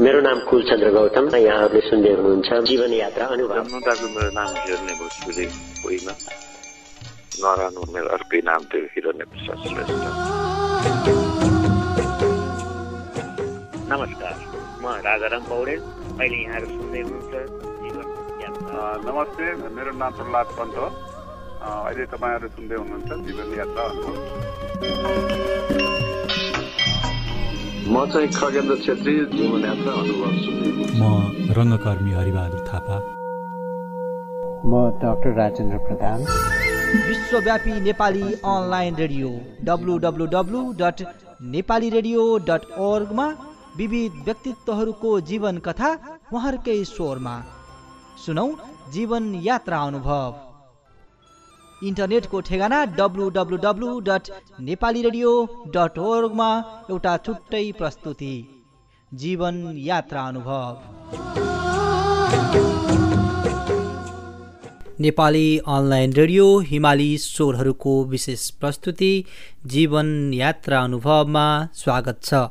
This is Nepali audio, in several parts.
मेरो नाम कुलचन्द्र गौतम। यहाँहरूले सुन्दै हुनुहुन्छ जीवन यात्रा अनुभव मेरो नाम हेर्ने भोजपुरी होइन। नरानो मेरो अर्कै नाम थियो हिरण्य प्रसाद श्रेष्ठ। नमस्कार म राजाराम पौडेल। अहिले यहाँहरू सुन्दै हुनुहुन्छ जीवन यात्रा। नमस्ते मेरो नाम प्रहलाद पन्त हो। अहिले तपाईँहरू सुन्दै हुनुहुन्छ जीवन यात्रा अनुभव म चाहिँ खगेन्द्र छेत्री जीवन यात्रा अनुभव म रङ्गकर्मी हरिबहादुर थापा म डाक्टर राजेन्द्र प्रधान विश्वव्यापी Nepali online radio W W W dot Nepali radio dot ओर्गमा विविध व्यक्तित्वहरूको जीवन कथा उहाँहरूकै स्वरमा सुनौ जीवन यात्रा अनुभव इन्टरनेटको ठेगाना W W W dot Nepali radio dot ओर्गमा एउटा छुट्टै प्रस्तुति। जीवन यात्रा अनुभव। नेपाली अनलाइन रेडियो हिमाली स्वरहरूको विशेष प्रस्तुति जीवन यात्रा अनुभवमा स्वागत छ।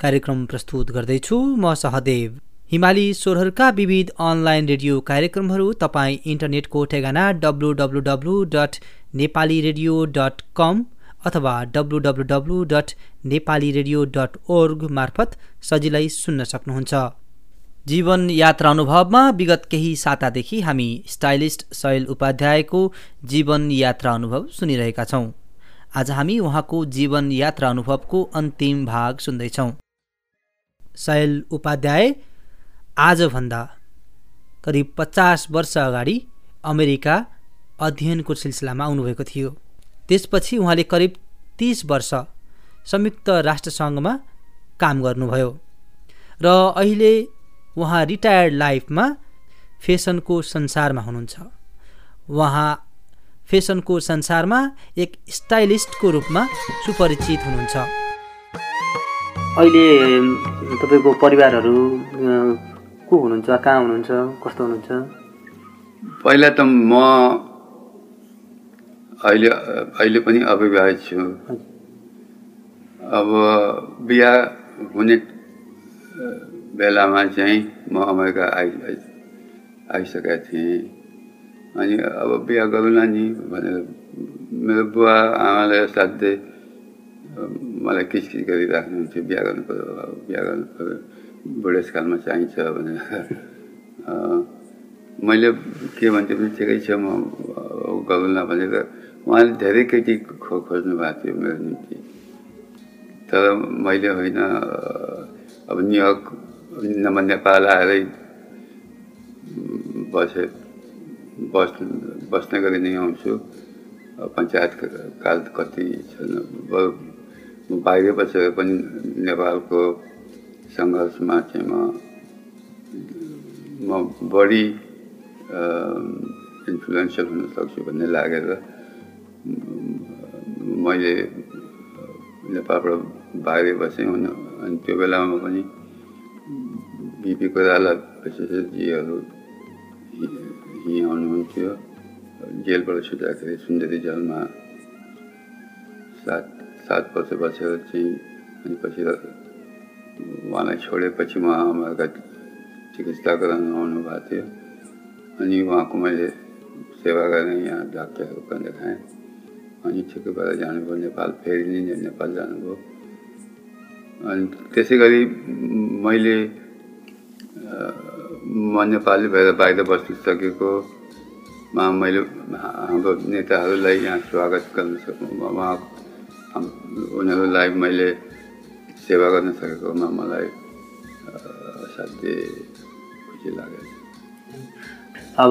कार्यक्रम प्रस्तुत गर्दैछु म सहदेव। हिमाली स्वरहरूका विविध अनलाइन रेडियो कार्यक्रमहरू तपाईँ इन्टरनेटको ठेगाना W W W dot Nepali radio dot com अथवा W W W dot Nepali radio dot org मार्फत सजिलै सुन्न सक्नुहुन्छ। जीवन यात्रा अनुभवमा विगत केही सातादेखि हामी स्टाइलिस्ट शैल उपाध्यायको जीवन यात्रा अनुभव सुनिरहेका छौँ। आज हामी उहाँको जीवन यात्रा अनुभवको अन्तिम भाग सुन्दैछौँ। शैल उपाध्याय आजभन्दा करिब पचास वर्ष अगाडि अमेरिका अध्ययनको सिलसिलामा आउनुभएको थियो। त्यसपछि उहाँले करिब तिस वर्ष संयुक्त राष्ट्रसङ्घमा काम गर्नुभयो र अहिले उहाँ रिटायर्ड लाइफमा फेसनको संसारमा हुनुहुन्छ। उहाँ फेसनको संसारमा एक स्टाइलिस्टको रूपमा सुपरिचित हुनुहुन्छ। अहिले तपाईँको परिवारहरू को हुनुहुन्छ कहाँ हुनुहुन्छ कस्तो हुनुहुन्छ? पहिला त म अहिले अहिले पनि अविवाहित छु। अब बिहा हुने बेलामा चाहिँ म अमेरिका आइ आइसकेका थिएँ। अनि अब बिहा गरौँला नि भनेर मेरो बुवा आमाले साध्यै मलाई किचकिच गरिराख्नुहुन्थ्यो बिहा गर्नु पऱ्यो बिहा गर्नु पऱ्यो बुढेसकालमा चाहिन्छ भनेर। मैले के भन्थेँ पनि ठिकै छ म गरौँला भनेर उहाँले धेरै केटी खो खोज्नु भएको थियो मेरो निम्ति। तर मैले होइन अब न्युयोर्क नभए नेपाल आएरै बसे बस् बस्ने गरी नै आउँछु। पञ्चायत काल कति छैन बाहिर बसेर पनि नेपालको सङ्घर्षमा चाहिँ म म बढी इन्फ्लुएन्सियल हुन सक्छु भन्ने लागेर मैले नेपालबाट बाहिर बसेँ अनि त्यो बेलामा पनि बिपी कोइराला विशेषजीहरू यहीँ आउनुहुन्थ्यो जेलबाट छुट्याएखेरि सुन्दरी जेलमा सात सात वर्ष बसेर चाहिँ अनि पछि उहाँलाई छोडेपछि उहाँ अमेरिका चिकित्सा गराउन आउनु भएको थियो अनि उहाँको मैले सेवा गरेँ यहाँ डाक्टरहरू पनि देखाएँ। अनि ठिकै भएर जानुभयो नेपाल फेरि नै नेपाल जानुभयो अनि त्यसै गरी मैले म नेपाली भएर बाहिर बस्नु सकेकोमा मैले, हाम्रो नेताहरूलाई यहाँ स्वागत गर्न सकौँ उहाँ उनीहरूलाई मैले सेवा गर्न सकेकोमा मलाई असाध्यै खुसी लाग्यो अब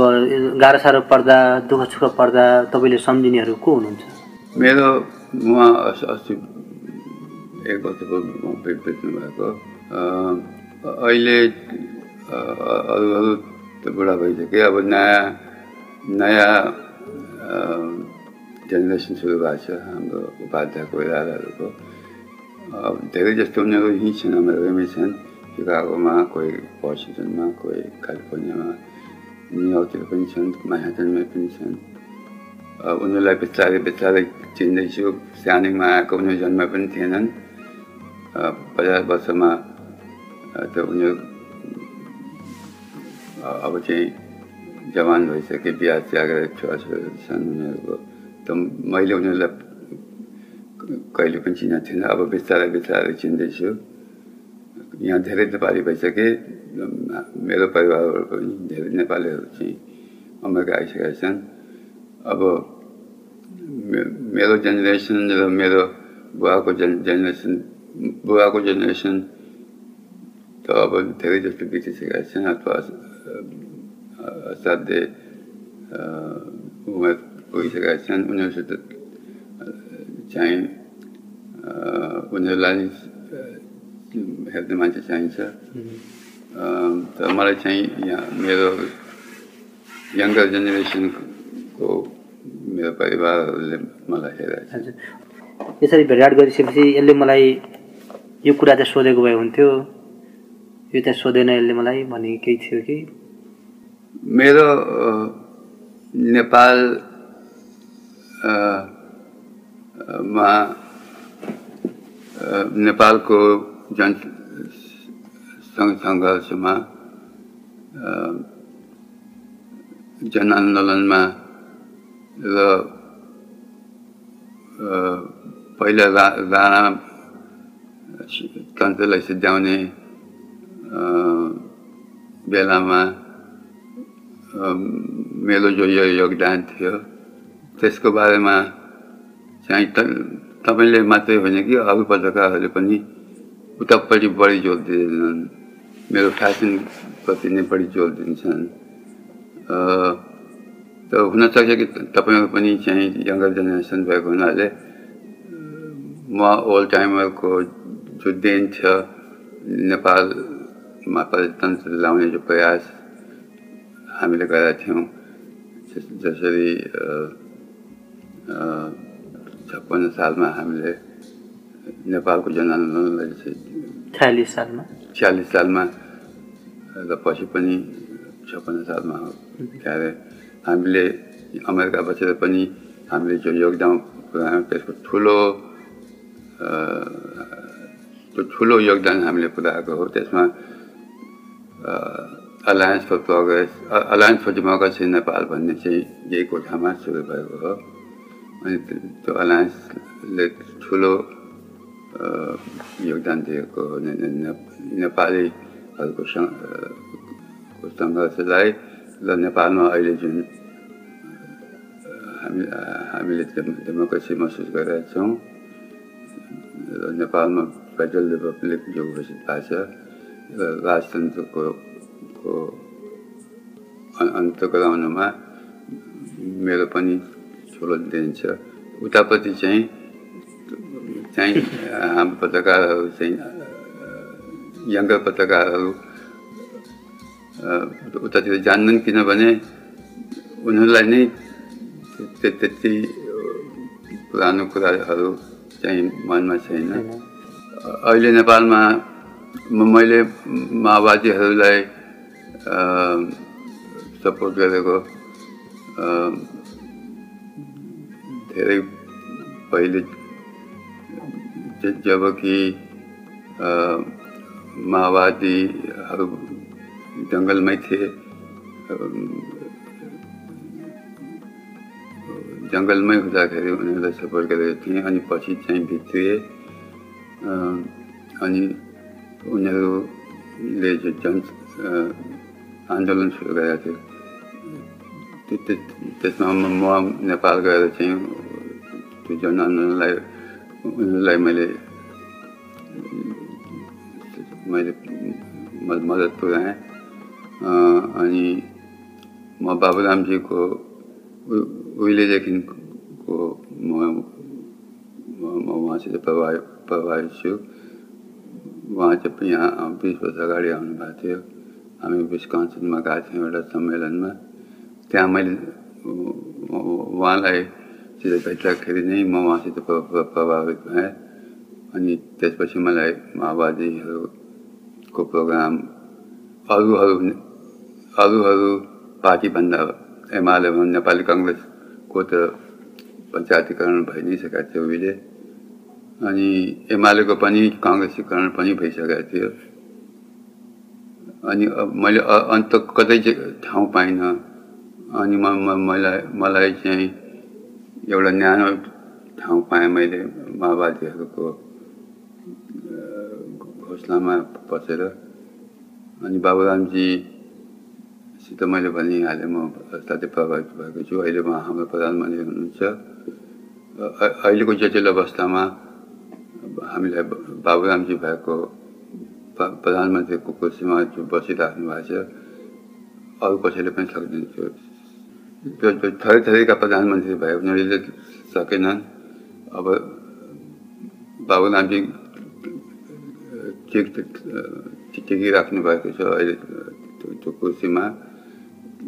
गाह्रो साह्रो पर्दा दुःख सुख पर्दा तपाईँले सम्झिनेहरू को हुनुहुन्छ मेरो उहाँ अस्ति एक वर्ष बित्नु भएको अहिले अरू अरू त बुढा भइसक्यो अब नयाँ नयाँ जेनेरेसन सुरु भएको छ हाम्रो उपाध्याय कोइरालाहरूको अब धेरै जस्तो उनीहरू यहीँ अमेरिकामै छन् सिकागोमा कोही वासिङटनमा कोही क्यालिफोर्नियामा न्युयोर्कतिर पनि छन् म्याहाटनमै पनि छन् उनीहरूलाई बिस्तारै बिस्तारै चिन्दैछु सानैमा आएको उनीहरू जन्म पनि थिएनन् पचास वर्षमा त उनीहरू अब चाहिँ जवान भइसके बिहा चिया गरेर छोराछोरीहरू छन् उनीहरूको त मैले उनीहरूलाई कहिले पनि चिनेको थिइनँ अब बिस्तारै बिस्तारै चिन्दैछु। यहाँ धेरै नेपाली भइसके मेरो परिवारबाट पनि धेरै नेपालीहरू चाहिँ अमेरिका आइसकेका छन्। अब मेरो जेनेरेसन र मेरो बुवाको जेन जेनेरेसन बुवाको जेनेरेसन त अब धेरै जस्तो बितिसकेका छन् अथवा असाध्यै उमेर पुगिसकेका छन्। उनीहरूसित चाहिँ उनीहरूलाई हेर्ने मान्छे चाहिन्छ। त मलाई चाहिँ यहाँ मेरो यङ्गर जेनेरेसनको मेरो परिवारहरूले मलाई हेरेको छ यसरी भेटघाट गरिसकेपछि यसले मलाई यो कुरा चाहिँ सोधेको भए हुन्थ्यो। यो चाहिँ सोधेन यसले मलाई भन्ने केही थियो कि? मेरो नेपाल मा नेपालको जन सङ्घ सङ्घर्षमा जनआन्दोलनमा र पहिला रा राणा तन्त्रलाई सिद्ध्याउने बेलामा मेरो जो यो योगदान थियो। त्यसको बारेमा चाहिँ तपाईँले मात्रै होइन कि अरू पत्रकारहरूले पनि उतापट्टि बढी जोड दिँदैनन्। मेरो फ्यासनप्रति नै बढी जोड दिन्छन्। त हुनसक्छ कि तपाईँहरू पनि चाहिँ यङ्गर जेनेरेसन भएको हुनाले म ओल्ड टाइमरको जो देन छ नेपालमा प्रजातन्त्र ल्याउने जो प्रयास हामीले गरेका थियौँ जस- जसरी छप्पन्न सालमा हामीले नेपालको जनआन्दोलनलाई छयालिस सालमा? छ्यालिस सालमा र पछि पनि छप्पन्न सालमा के अरे हामीले अमेरिका बसेर पनि हामीले जो योगदान पुऱ्यायौँ त्यसको ठुलो त्यो ठुलो योगदान हामीले पुऱ्याएको हो। त्यसमा alliance for progress alliance for democracy Nepal भन्ने चाहिँ यही कोठामा सुरु भएको हो। अनि त्यो- अलायन्सले ठुलो योगदान दिएको नेपालीहरूको सङ्घर्षलाई र नेपालमा अहिले जुन हामी हामीले डेमो- डेमोक्रेसी महसुस गरेका छौँ र नेपालमा फेडरल रिपब्लिक जो घोषित भएको छ र राजतन्त्रको अन्त गराउनमा मेरो पनि ठुलो देन छ उतापट्टि चाहिँ चाहिँ हाम्रो पत्रकारहरू चाहिँ यङ्गर पत्रकारहरू उतातिर जान्दैनन् किनभने उनीहरूलाई नै त्य- त्यति पुरानो कुराहरू चाहिँ मनमा छैन। अहिले नेपालमा म- मैले माओवादीहरूलाई सपोर्ट गरेको धेरै पहिले जब कि माओवादीहरू जङ्गलमै थिए। जङ्गलमै हुँदाखेरि उनीहरूलाई सपोर्ट गरेको थिएँ अनि पछि चाहिँ भित्रिए। अनि उनीहरूले जन आंदोलन सुरु गरेका त्यो- त्यसमा म नेपाल गएर चाहिँ त्यो जन आन्दोलनलाई उनीहरूलाई मैले मैले मद्दत पुऱ्याएँ अ, अनि म बाबुरामजीको उहिलेदेखिको म उहाँसित प्रभावित प्रभावित छु उहाँ चाहिँ यहाँ बिस वर्ष अगाडि आउनुभएको थियो हामी विस्कन्सनमा गएको थियौँ एउटा सम्मेलनमा। त्यहाँ मैले उहाँलाई सित भेट्दाखेरि नै म उहाँसित प्र- प्र- प्रभावित भएँ। अनि त्यसपछि मलाई माओवादीहरूको प्रोग्राम अरू अरू अरू अरू पार्टीभन्दा एमाले नेपाली कङ्ग्रेसको त पञ्चायतीकरण भइ नै सकेको थियो उहिले। अनि एमालेको पनि कङ्ग्रेसीकरण पनि भइसकेको थियो। अनि मैले अन्त कतै ठाउँ पाइनँ। अनि म मलाई मलाई चाहिँ एउटा न्यानो ठाउँ पाएँ मैले माओवादीहरूको घोषणामा बसेर अनि बाबुरामजीसित मैले भनिहालेँ म असाध्यै प्रभावित भएको छु अहिले उहाँ हाम्रो प्रधानमन्त्री हुनुहुन्छ अहिलेको जटिल अवस्थामा हामीलाई बाबुरामजी भएको प्रधानमन्त्रीको कुर्सीमा जो बसिराख्नु भएको छ अरू कसैले पनि सक्दैन त्यो त्यो थरी थरीका प्रधानमन्त्री भए उनीहरूले सकेनन् अब बाबुरामजी टिक टिकिराख्नु भएको छ अहिले त्यो- कुर्सीमा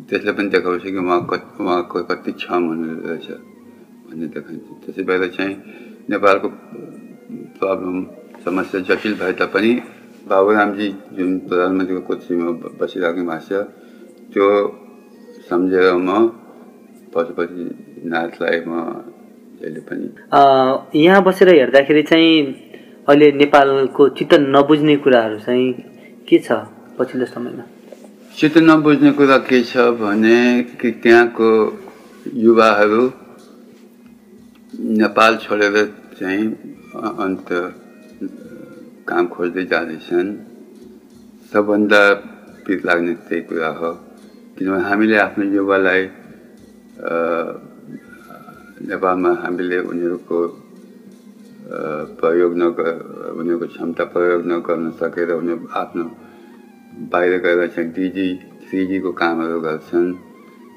त्यसले पनि देखाउँछ कि उहाँ कति उहाँको कति क्षम हुनु रहेछ भन्ने देखाउँछ त्यसै भएर चाहिँ नेपालको प्रब्लम समस्या जटिल भए तापनि बाबुरामजी जुन प्रधानमन्त्रीको कुर्सीमा ब- बसिराख्नु भएको छ त्यो सम्झेर म पशुपतिनाथलाई म जहिले पनि यहाँ बसेर हेर्दाखेरि चाहिँ अहिले नेपालको चित्त नबुझ्ने कुराहरू चाहिँ के छ पछिल्लो समयमा? चित्त नबुझ्ने कुरा के छ भने कि त्यहाँको युवाहरू नेपाल छोडेर चाहिँ अन्त काम खोज्दै जाँदैछन्। सबभन्दा पिर लाग्ने त्यही कुरा हो। किनभने हामीले आफ्नो युवालाई नेपालमा हामीले उनीहरूको प्रयोग नग उनीहरूको क्षमता प्रयोग नगर्न सकेर उनीहरू आफ्नो बाहिर गएर चाहिँ डिजी थ्रिजीको कामहरू गर्छन्।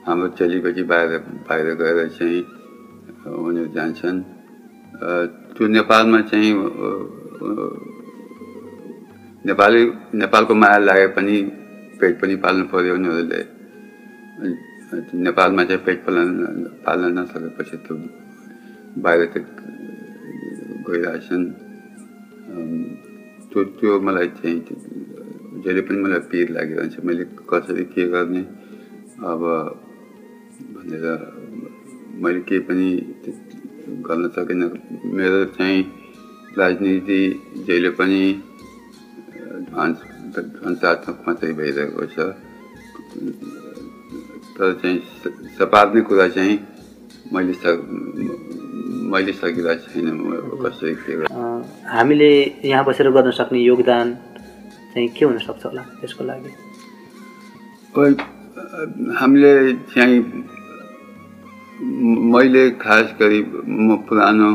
हाम्रो चेलीबेटी बाहिर बाहिर गएर चाहिँ उनीहरू जान्छन्। त्यो नेपालमा चाहिँ नेपाली नेपालको माया लागे पनि पेट पनि पाल्नु पर्यो उनीहरूले। नेपालमा चाहिँ पेट पाल्न पाल्न नसकेपछि त्यो बाहिर त गइरहेछन् त्यो त्यो मलाई चाहिँ जहिले पनि मलाई पिर लागिरहन्छ। मैले कसरी के गर्ने? अब भनेर मैले केही पनि गर्न सकिनँ। मेरो चाहिँ राजनीति जहिले पनि ध्वंस ध्वंसात्मक मात्रै भइरहेको छ। तर चाहिँ सपार्ने कुरा चाहिँ मैले सक मैले सकिरहेको छैन कसरी के हामीले यहाँ बसेर गर्न सक्ने योगदान चाहिँ के हुनसक्छ होला त्यसको लागि? हामीले चाहिँ मैले खास गरी म पुरानो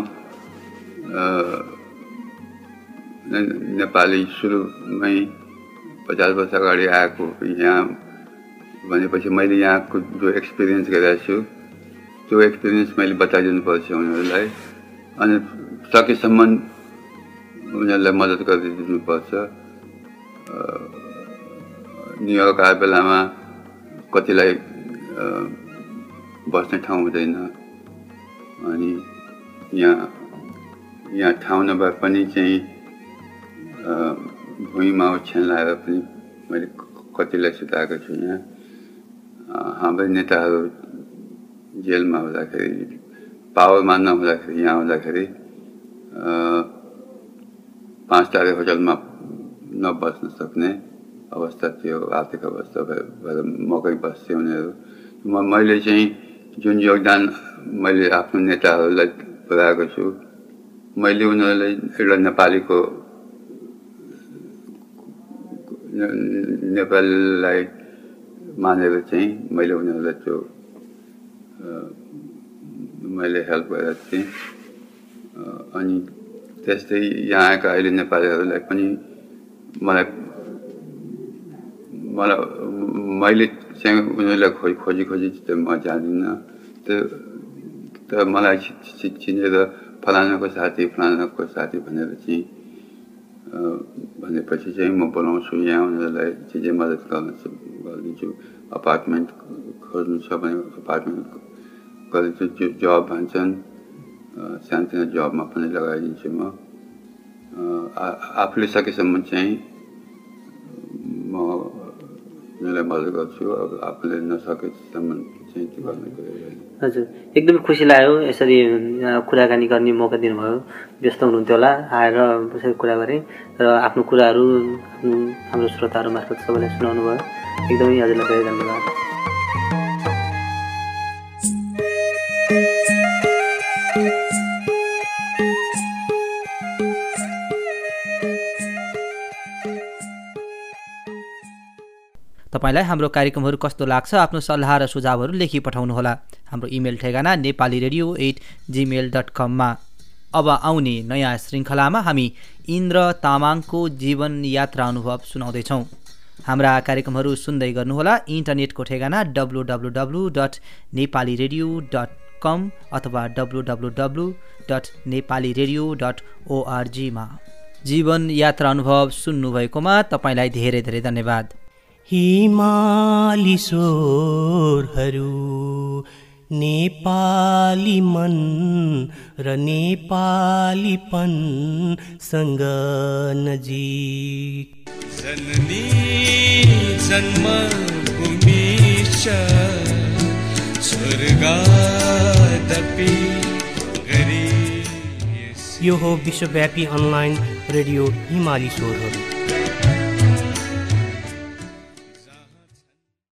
नेपाली सुरुमै पचास वर्ष अगाडि आएको यहाँ भनेपछि मैले यहाँको जो एक्सपिरियन्स गरेको छु त्यो एक्सपिरियन्स मैले बताइदिनु पर्छ उनीहरूलाई। अनि सकेसम्म उनीहरूलाई मद्दत गरिदिनुपर्छ न्युयोर्क आए बेलामा कतिलाई बस्ने ठाउँ हुँदैन। अनि यहाँ यहाँ ठाउँ नभए पनि चाहिँ भुइँमा ओछ्यान लगाएर पनि मैले कतिलाई सुताएको छु यहाँ। हाम्रै नेताहरू जेलमा हुँदाखेरि पावरमा नहुँदाखेरि यहाँ अ, पाँच तारे होटलमा नबस्न सक्ने अवस्था थियो आर्थिक अवस्था भए भएर मकै बस्थ्यो उनीहरू म मैले चाहिँ जुन योगदान मैले आफ्नो नेताहरूलाई पुऱ्याएको छु मैले उनीहरूलाई एउटा नेपालीको नेपालीलाई मानेर चाहिँ मैले उनीहरूलाई त्यो मैले हेल्प गरेको थिएँ अनि त्यस्तै यहाँ आएका अहिले नेपालीहरूलाई पनि मलाई मलाई मैले चाहिँ उनीहरूलाई खोजी खोजी खोजी त म जान्दिनँ। त्यो त मलाई चिनेर फलानाको साथी फलानाको साथी भनेर चाहिँ भनेपछि चाहिँ म बोलाउँछु यहाँ उनीहरूलाई जे जे मद्दत गर्न गरिदिन्छु अपार्टमेन्ट खोज्नु छ भने अपार्टमेन्ट गरिदिन्छु जो जब भन्छन् सानोतिनो जबमा पनि लगाइदिन्छु म आफूले सकेसम्म चाहिँ आफूले नसकेसम्म हजुर। एकदमै खुसी लाग्यो यसरी कुराकानी गर्ने मौका दिनुभयो। व्यस्त हुनुहुन्थ्यो होला आएर यसरी कुरा गरेँ र आफ्नो कुराहरू हाम्रो श्रोताहरू मार्फत सबैलाई सुनाउनु भयो एकदमै हजुरलाई धेरै धन्यवाद। तपाईँलाई हाम्रो कार्यक्रमहरू कस्तो लाग्छ आफ्नो सल्लाह र सुझावहरू लेखी पठाउनुहोला। हाम्रो इमेल ठेगाना Nepali radio at Gmail dot कममा। अब आउने नयाँ श्रृङ्खलामा हामी इन्द्र तामाङको जीवन यात्रा अनुभव सुनाउँदैछौँ। हाम्रा कार्यक्रमहरू सुन्दै गर्नुहोला इन्टरनेटको ठेगाना W W W dot Nepali radio dot com अथवा W W W dot Nepali radio dot ओआरजीमा जीवन यात्रा अनुभव सुन्नुभएकोमा तपाईँलाई धेरै धेरै धन्यवाद। हिमाली स्वरहरू नेपाली मन र नेपालीपनसँग नजिक। जननी स्वर्गादपि गरी यो हो विश्वव्यापी अनलाइन रेडियो हिमाली स्वरहरू